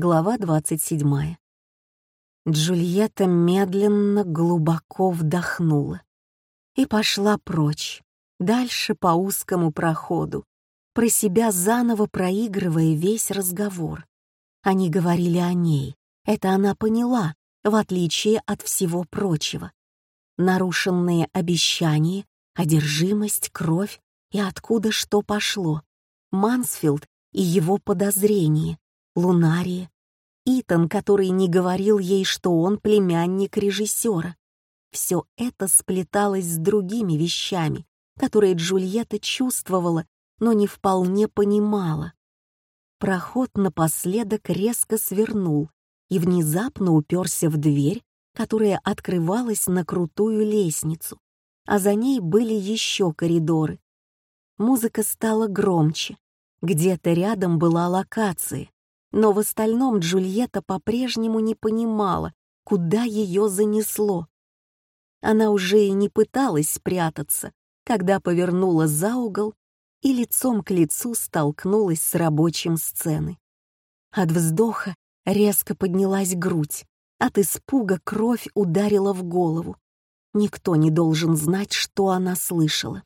Глава 27. Джульетта медленно, глубоко вдохнула и пошла прочь, дальше по узкому проходу, про себя заново проигрывая весь разговор. Они говорили о ней, это она поняла, в отличие от всего прочего. Нарушенные обещания, одержимость, кровь и откуда что пошло. Мансфилд и его подозрения, Лунария, Итан, который не говорил ей, что он племянник режиссера. Все это сплеталось с другими вещами, которые Джульетта чувствовала, но не вполне понимала. Проход напоследок резко свернул и внезапно уперся в дверь, которая открывалась на крутую лестницу, а за ней были еще коридоры. Музыка стала громче, где-то рядом была локация, но в остальном Джульетта по-прежнему не понимала, куда ее занесло. Она уже и не пыталась спрятаться, когда повернула за угол и лицом к лицу столкнулась с рабочим сцены. От вздоха резко поднялась грудь, от испуга кровь ударила в голову. Никто не должен знать, что она слышала.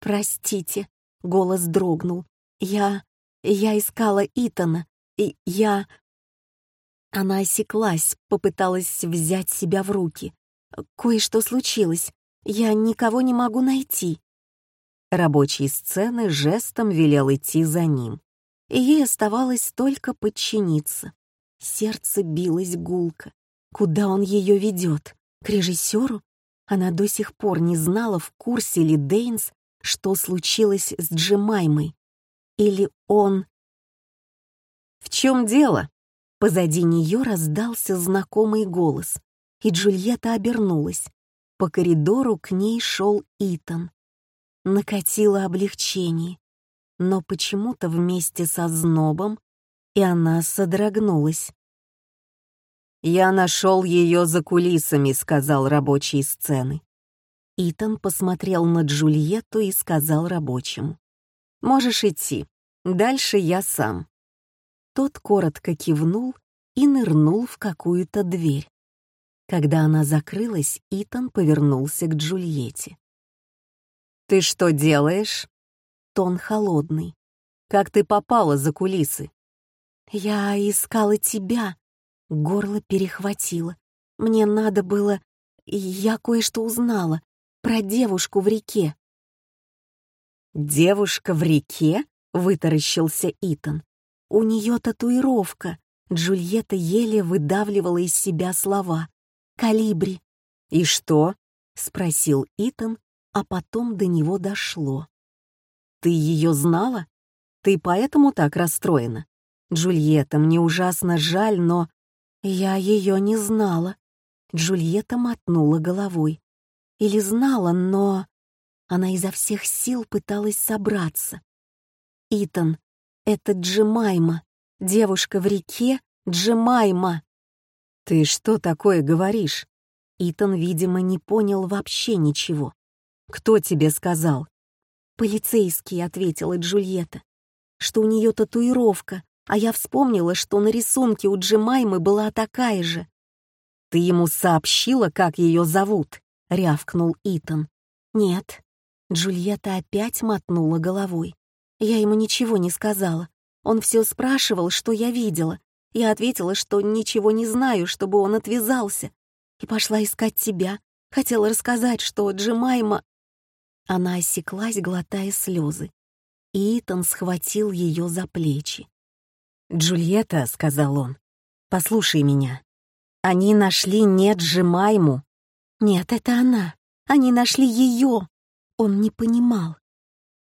«Простите», — голос дрогнул, — «я... я искала Итана, я...» Она осеклась, попыталась взять себя в руки. «Кое-что случилось. Я никого не могу найти». Рабочий сцены жестом велел идти за ним, и ей оставалось только подчиниться. Сердце билось гулко. Куда он ее ведет? К режиссеру? Она до сих пор не знала, в курсе ли Дейнс, что случилось с Джемаймой. Или он... «В чем дело?» Позади нее раздался знакомый голос, и Джульетта обернулась. По коридору к ней шел Итан. Накатило облегчение, но почему-то вместе со знобом, и она содрогнулась. «Я нашел ее за кулисами», — сказал рабочий сцены. Итан посмотрел на Джульетту и сказал рабочему. «Можешь идти. Дальше я сам». Тот коротко кивнул и нырнул в какую-то дверь. Когда она закрылась, Итан повернулся к Джульетте. «Ты что делаешь?» Тон холодный. «Как ты попала за кулисы?» «Я искала тебя». Горло перехватило. «Мне надо было... Я кое-что узнала. Про девушку в реке». «Девушка в реке?» — вытаращился Итан. «У нее татуировка». Джульетта еле выдавливала из себя слова калибре. «И что?» — спросил Итан, а потом до него дошло. «Ты ее знала? Ты поэтому так расстроена? Джульетта, мне ужасно жаль, но...» «Я ее не знала». Джульетта мотнула головой. «Или знала, но...» Она изо всех сил пыталась собраться. «Итан, это Джемайма, девушка в реке Джемайма!» «Ты что такое говоришь?» Итан, видимо, не понял вообще ничего. «Кто тебе сказал?» «Полицейский», — ответила Джульетта, «что у нее татуировка, а я вспомнила, что на рисунке у Джемаймы была такая же». «Ты ему сообщила, как ее зовут?» — рявкнул Итан. «Нет». Джульетта опять мотнула головой. Я ему ничего не сказала. Он все спрашивал, что я видела, я ответила, что ничего не знаю, чтобы он отвязался, и пошла искать тебя. Хотела рассказать, что Джимайма... Она осеклась, глотая слезы. Итан схватил ее за плечи. «Джульетта», — сказал он, — «послушай меня. Они нашли не Джимайму». «Нет, это она. Они нашли ее». Он не понимал.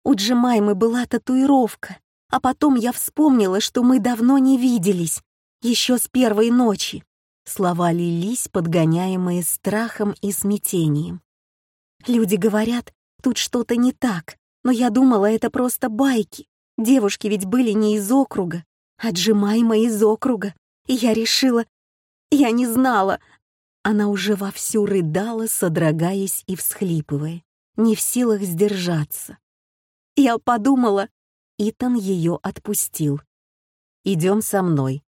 У Джимаймы была татуировка, а потом я вспомнила, что мы давно не виделись, еще с первой ночи. Слова лились, подгоняемые страхом и смятением. Люди говорят, тут что-то не так, но я думала, это просто байки. Девушки ведь были не из округа, а Джимайма из округа. И я решила... Я не знала. Она уже вовсю рыдала, содрогаясь и всхлипывая, не в силах сдержаться. Я подумала... Итан ее отпустил. «Идем со мной»,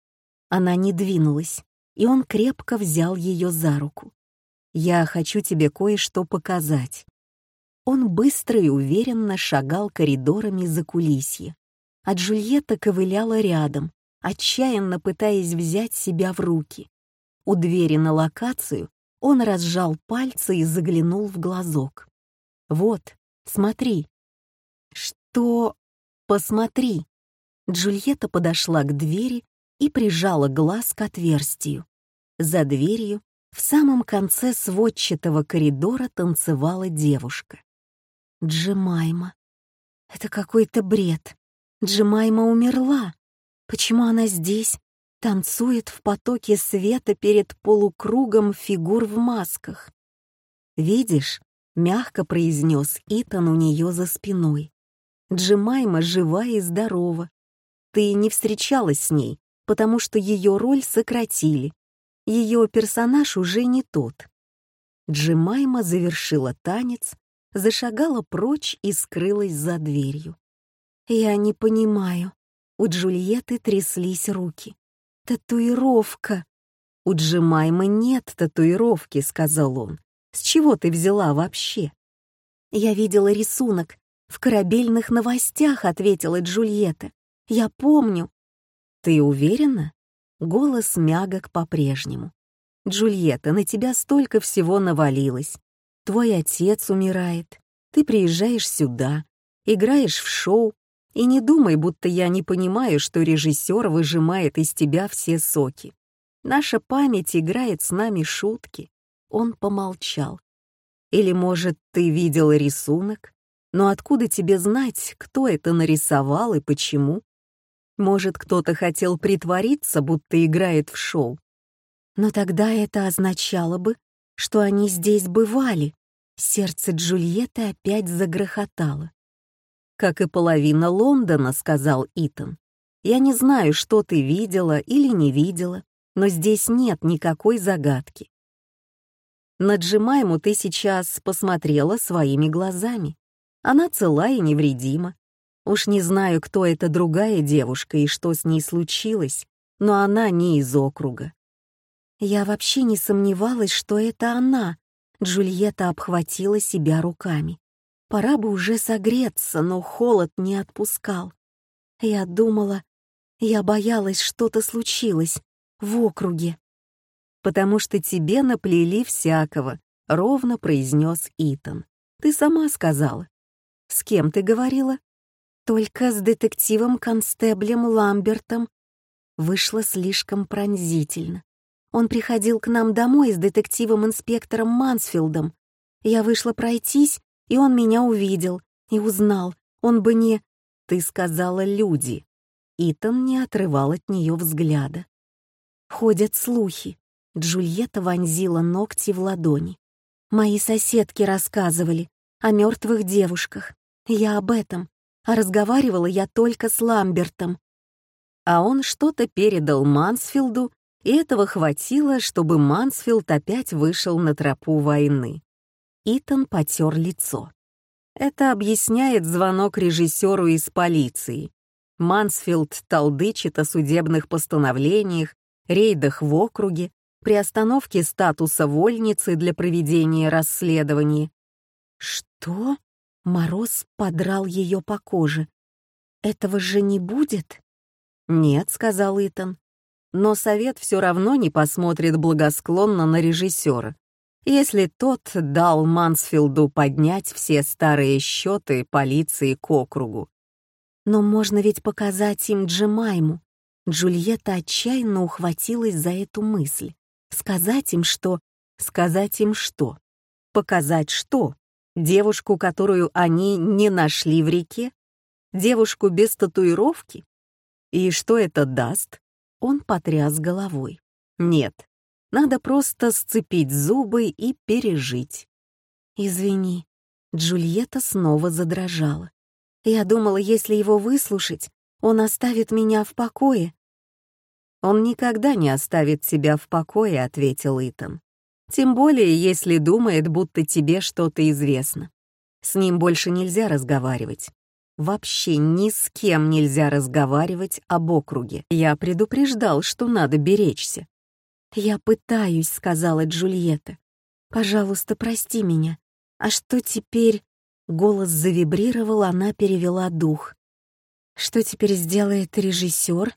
Она не двинулась, и он крепко взял ее за руку. «Я хочу тебе кое-что показать». Он быстро и уверенно шагал коридорами за кулисье, а Джульетта ковыляла рядом, отчаянно пытаясь взять себя в руки. У двери на локацию он разжал пальцы и заглянул в глазок. «Вот, смотри». «Что? Посмотри». Джульетта подошла к двери и прижала глаз к отверстию. За дверью, в самом конце сводчатого коридора, танцевала девушка. Джемайма. Это какой-то бред. Джемайма умерла. Почему она здесь? Танцует в потоке света перед полукругом фигур в масках. «Видишь?» — мягко произнес Итан у нее за спиной. «Джемайма жива и здорова. Ты не встречалась с ней, потому что ее роль сократили. Ее персонаж уже не тот. Джимайма завершила танец, зашагала прочь и скрылась за дверью. «Я не понимаю». У Джульетты тряслись руки. «Татуировка!» «У Джимаймы нет татуировки», — сказал он. «С чего ты взяла вообще?» «Я видела рисунок. В корабельных новостях», — ответила Джульетта. «Я помню. «Ты уверена?» Голос мягок по-прежнему. «Джульетта, на тебя столько всего навалилось. Твой отец умирает. Ты приезжаешь сюда, играешь в шоу, и не думай, будто я не понимаю, что режиссер выжимает из тебя все соки. Наша память играет с нами шутки». Он помолчал. «Или, может, ты видела рисунок? Но откуда тебе знать, кто это нарисовал и почему?» Может, кто-то хотел притвориться, будто играет в шоу. Но тогда это означало бы, что они здесь бывали. Сердце Джульетты опять загрохотало. «Как и половина Лондона», — сказал Итан. «Я не знаю, что ты видела или не видела, но здесь нет никакой загадки. На Джимайму ты сейчас посмотрела своими глазами. Она цела и невредима, Уж не знаю, кто эта другая девушка и что с ней случилось, но она не из округа. Я вообще не сомневалась, что это она. Джульетта обхватила себя руками. Пора бы уже согреться, но холод не отпускал. Я думала, я боялась, что-то случилось в округе. «Потому что тебе наплели всякого», — ровно произнес Итан. «Ты сама сказала». «С кем ты говорила?» Только с детективом-констеблем Ламбертом вышло слишком пронзительно. Он приходил к нам домой с детективом-инспектором Мансфилдом. Я вышла пройтись, и он меня увидел и узнал. Он бы не... Ты сказала «люди». Итан не отрывал от нее взгляда. Ходят слухи. Джульетта вонзила ногти в ладони. Мои соседки рассказывали о мертвых девушках. Я об этом а разговаривала я только с Ламбертом. А он что-то передал Мансфилду, и этого хватило, чтобы Мансфилд опять вышел на тропу войны. Итан потер лицо. Это объясняет звонок режиссеру из полиции. Мансфилд толдычит о судебных постановлениях, рейдах в округе, при остановке статуса вольницы для проведения расследований. «Что?» Мороз подрал ее по коже. «Этого же не будет?» «Нет», — сказал Итан. «Но совет все равно не посмотрит благосклонно на режиссера, если тот дал Мансфилду поднять все старые счеты полиции к округу. Но можно ведь показать им Джемайму. Джульетта отчаянно ухватилась за эту мысль. Сказать им, что... Сказать им что? Показать что? Девушку, которую они не нашли в реке? Девушку без татуировки? И что это даст? Он потряс головой. Нет, надо просто сцепить зубы и пережить. Извини, Джульетта снова задрожала. Я думала, если его выслушать, он оставит меня в покое. Он никогда не оставит тебя в покое, ответил Итан. Тем более, если думает, будто тебе что-то известно. С ним больше нельзя разговаривать. Вообще ни с кем нельзя разговаривать об округе. Я предупреждал, что надо беречься. «Я пытаюсь», — сказала Джульетта. «Пожалуйста, прости меня. А что теперь?» Голос завибрировал, она перевела дух. «Что теперь сделает режиссер?»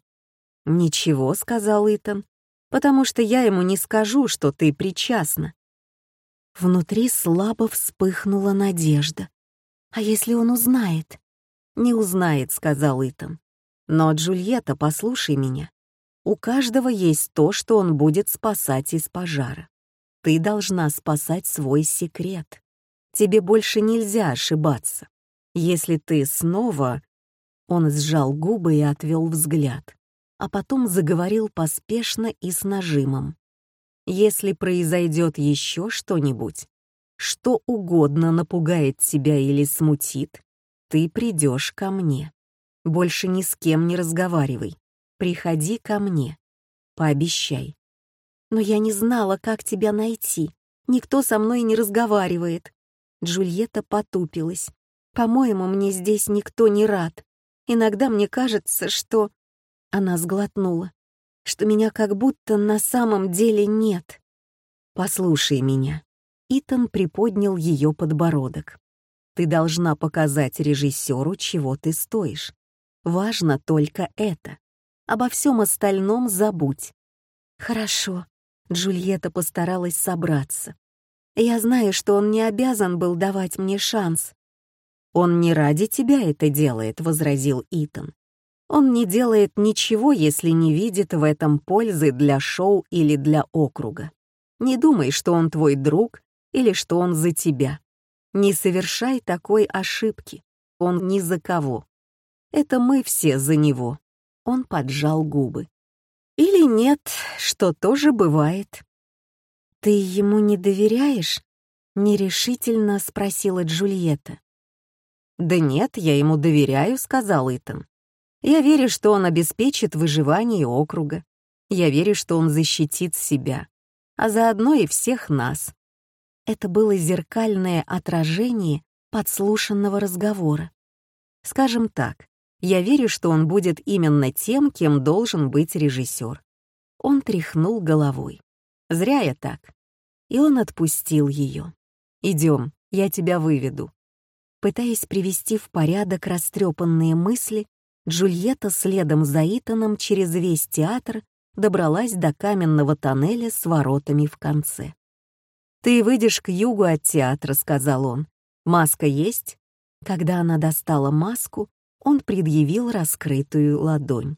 «Ничего», — сказал Итан, «потому что я ему не скажу, что ты причастна». Внутри слабо вспыхнула надежда. «А если он узнает?» «Не узнает», — сказал Итан. «Но, Джульетта, послушай меня. У каждого есть то, что он будет спасать из пожара. Ты должна спасать свой секрет. Тебе больше нельзя ошибаться. Если ты снова...» Он сжал губы и отвел взгляд, а потом заговорил поспешно и с нажимом. «Если произойдет еще что-нибудь, что угодно напугает тебя или смутит, ты придешь ко мне. Больше ни с кем не разговаривай. Приходи ко мне. Пообещай. Но я не знала, как тебя найти. Никто со мной не разговаривает. Джульетта потупилась. По-моему, мне здесь никто не рад. Иногда мне кажется, что... Она сглотнула. Что меня как будто на самом деле нет. Послушай меня. Итан приподнял ее подбородок. Ты должна показать режиссеру, чего ты стоишь. Важно только это. Обо всем остальном забудь. Хорошо. Джульетта постаралась собраться. Я знаю, что он не обязан был давать мне шанс. Он не ради тебя это делает, возразил Итан. Он не делает ничего, если не видит в этом пользы для шоу или для округа. Не думай, что он твой друг или что он за тебя. Не совершай такой ошибки. Он ни за кого. Это мы все за него. Он поджал губы. Или нет, что тоже бывает. «Ты ему не доверяешь?» — нерешительно спросила Джульетта. «Да нет, я ему доверяю», — сказал Итан. «Я верю, что он обеспечит выживание округа. Я верю, что он защитит себя, а заодно и всех нас. Это было зеркальное отражение подслушанного разговора. Скажем так, я верю, что он будет именно тем, кем должен быть режиссер. Он тряхнул головой. Зря я так. И он отпустил ее. Идем, я тебя выведу. Пытаясь привести в порядок растрепанные мысли, Джульетта следом за Итаном через весь театр добралась до каменного тоннеля с воротами в конце. «Ты выйдешь к югу от театра», — сказал он. «Маска есть?» Когда она достала маску, он предъявил раскрытую ладонь.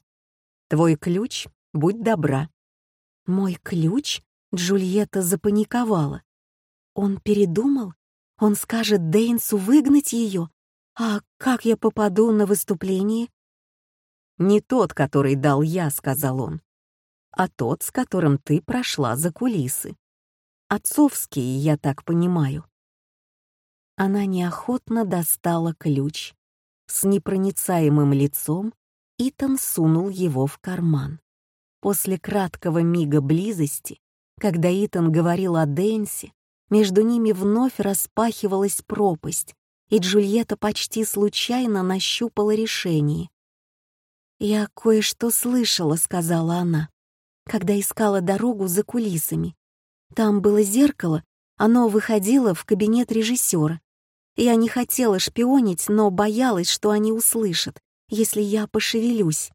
«Твой ключ, будь добра». «Мой ключ?» — Джульетта запаниковала. «Он передумал? Он скажет Дейнсу выгнать ее? А как я попаду на выступление?» «Не тот, который дал я», — сказал он, «а тот, с которым ты прошла за кулисы. Отцовский, я так понимаю. Она неохотно достала ключ. С непроницаемым лицом Итан сунул его в карман. После краткого мига близости, когда Итан говорил о Дэнси, между ними вновь распахивалась пропасть, и Джульетта почти случайно нащупала решение. «Я кое-что слышала», — сказала она, когда искала дорогу за кулисами. Там было зеркало, оно выходило в кабинет режиссера. Я не хотела шпионить, но боялась, что они услышат, если я пошевелюсь.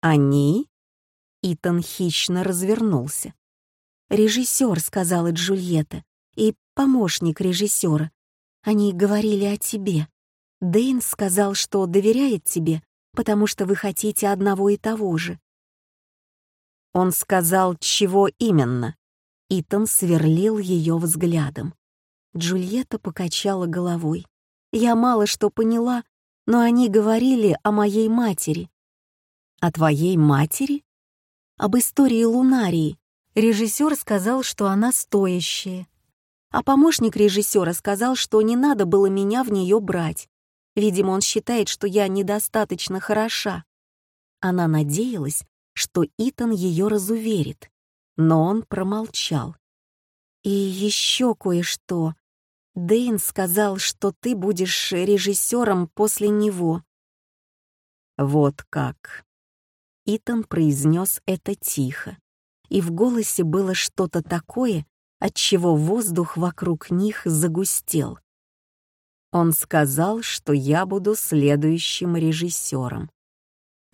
«Они?» Итан хищно развернулся. «Режиссер», — сказала Джульетта, — «и помощник режиссера. Они говорили о тебе. Дэйн сказал, что доверяет тебе, потому что вы хотите одного и того же». Он сказал, чего именно. Итан сверлил ее взглядом. Джульетта покачала головой. «Я мало что поняла, но они говорили о моей матери». «О твоей матери?» «Об истории Лунарии. Режиссер сказал, что она стоящая. А помощник режиссера сказал, что не надо было меня в нее брать. Видимо, он считает, что я недостаточно хороша». Она надеялась, что Итан ее разуверит но он промолчал. «И еще кое-что. Дэйн сказал, что ты будешь режиссером после него». «Вот как». Итан произнес это тихо, и в голосе было что-то такое, отчего воздух вокруг них загустел. Он сказал, что я буду следующим режиссером.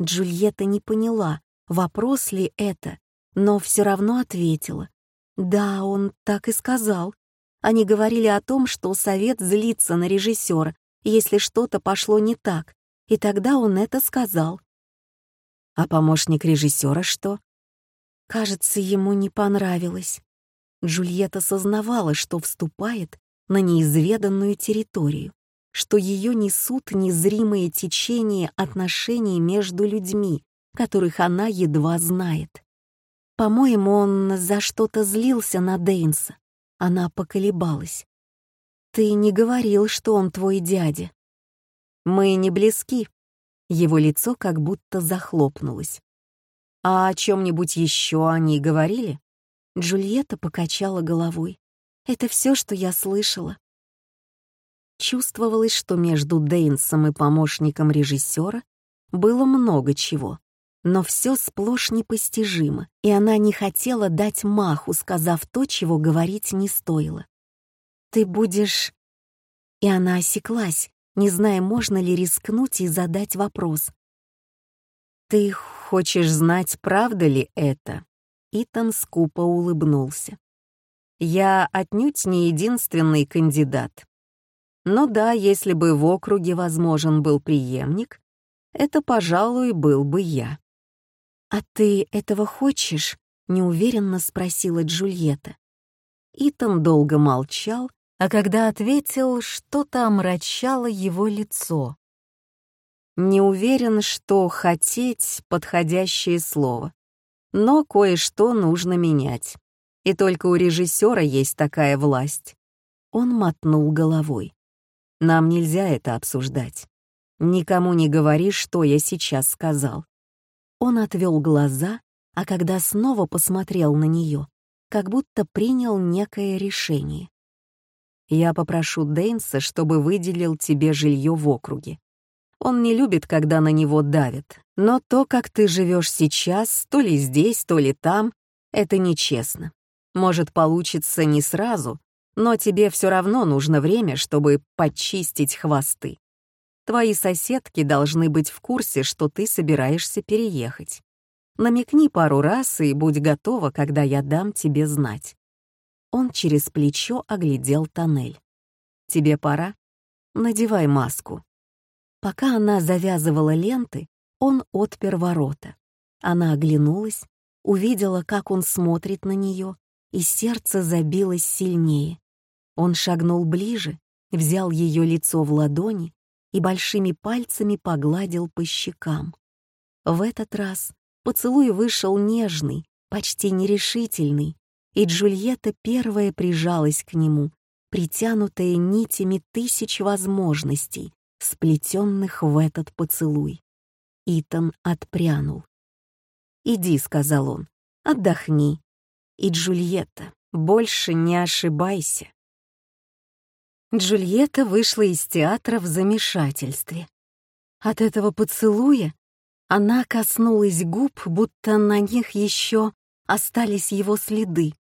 Джульетта не поняла, вопрос ли это, но все равно ответила. Да, он так и сказал. Они говорили о том, что совет злится на режиссера, если что-то пошло не так, и тогда он это сказал. А помощник режиссера что? Кажется, ему не понравилось. Джульетта сознавала, что вступает на неизведанную территорию, что ее несут незримые течения отношений между людьми, которых она едва знает. По-моему, он за что-то злился на Дейнса. Она поколебалась. «Ты не говорил, что он твой дядя». «Мы не близки». Его лицо как будто захлопнулось. «А о чем-нибудь еще они говорили?» Джульетта покачала головой. «Это все, что я слышала». Чувствовалось, что между Дейнсом и помощником режиссера было много чего, но все сплошь непостижимо, и она не хотела дать маху, сказав то, чего говорить не стоило. «Ты будешь...» И она осеклась, не зная, можно ли рискнуть и задать вопрос. «Ты хочешь знать, правда ли это?» Итан скупо улыбнулся. «Я отнюдь не единственный кандидат. Но да, если бы в округе возможен был преемник, это, пожалуй, был бы я». «А ты этого хочешь?» — неуверенно спросила Джульетта. Итан долго молчал, а когда ответил, что-то омрачало его лицо. Не уверен, что «хотеть» — подходящее слово. Но кое-что нужно менять. И только у режиссера есть такая власть. Он мотнул головой. Нам нельзя это обсуждать. Никому не говори, что я сейчас сказал. Он отвел глаза, а когда снова посмотрел на нее, как будто принял некое решение. Я попрошу Дейнса, чтобы выделил тебе жилье в округе. Он не любит, когда на него давят, но то, как ты живешь сейчас, то ли здесь, то ли там, это нечестно. Может, получится не сразу, но тебе все равно нужно время, чтобы почистить хвосты. Твои соседки должны быть в курсе, что ты собираешься переехать. Намекни пару раз и будь готова, когда я дам тебе знать. Он через плечо оглядел тоннель. Тебе пора? Надевай маску. Пока она завязывала ленты, он отпер ворота. Она оглянулась, увидела, как он смотрит на нее, и сердце забилось сильнее. Он шагнул ближе, взял ее лицо в ладони и большими пальцами погладил по щекам. В этот раз поцелуй вышел нежный, почти нерешительный, и Джульетта первая прижалась к нему, притянутая нитями тысяч возможностей, сплетенных в этот поцелуй. Итан отпрянул. «Иди», — сказал он, — «отдохни. И, Джульетта, больше не ошибайся». Джульетта вышла из театра в замешательстве. От этого поцелуя она коснулась губ, будто на них еще остались его следы.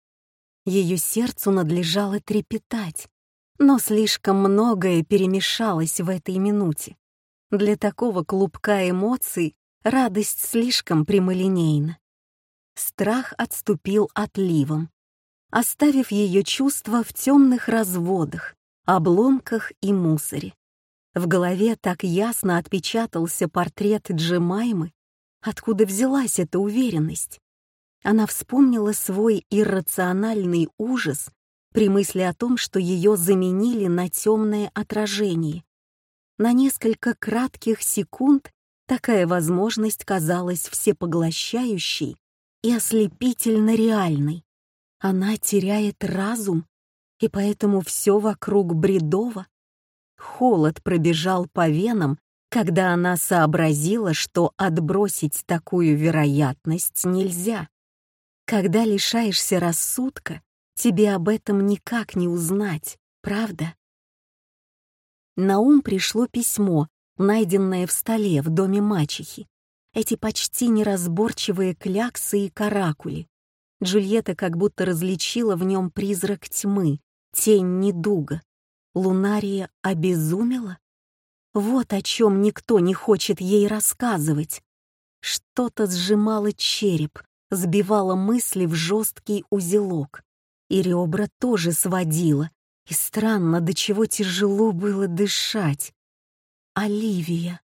Ее сердцу надлежало трепетать, но слишком многое перемешалось в этой минуте. Для такого клубка эмоций радость слишком прямолинейна. Страх отступил отливом, оставив ее чувства в темных разводах, обломках и мусоре. В голове так ясно отпечатался портрет Джемаймы, откуда взялась эта уверенность. Она вспомнила свой иррациональный ужас при мысли о том, что ее заменили на темное отражение. На несколько кратких секунд такая возможность казалась всепоглощающей и ослепительно реальной. Она теряет разум и поэтому все вокруг бредово. Холод пробежал по венам, когда она сообразила, что отбросить такую вероятность нельзя. Когда лишаешься рассудка, тебе об этом никак не узнать, правда? На ум пришло письмо, найденное в столе в доме мачехи. Эти почти неразборчивые кляксы и каракули. Джульетта как будто различила в нем призрак тьмы, тень недуга. Лунария обезумела? Вот о чем никто не хочет ей рассказывать. Что-то сжимало череп, сбивало мысли в жесткий узелок. И ребра тоже сводило. И странно, до чего тяжело было дышать. «Оливия», —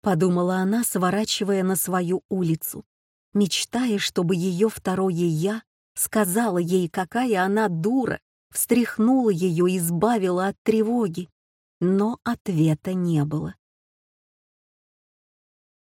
подумала она, сворачивая на свою улицу, мечтая, чтобы ее второе «я» сказала ей, какая она дура, встряхнула ее избавила от тревоги. Но ответа не было.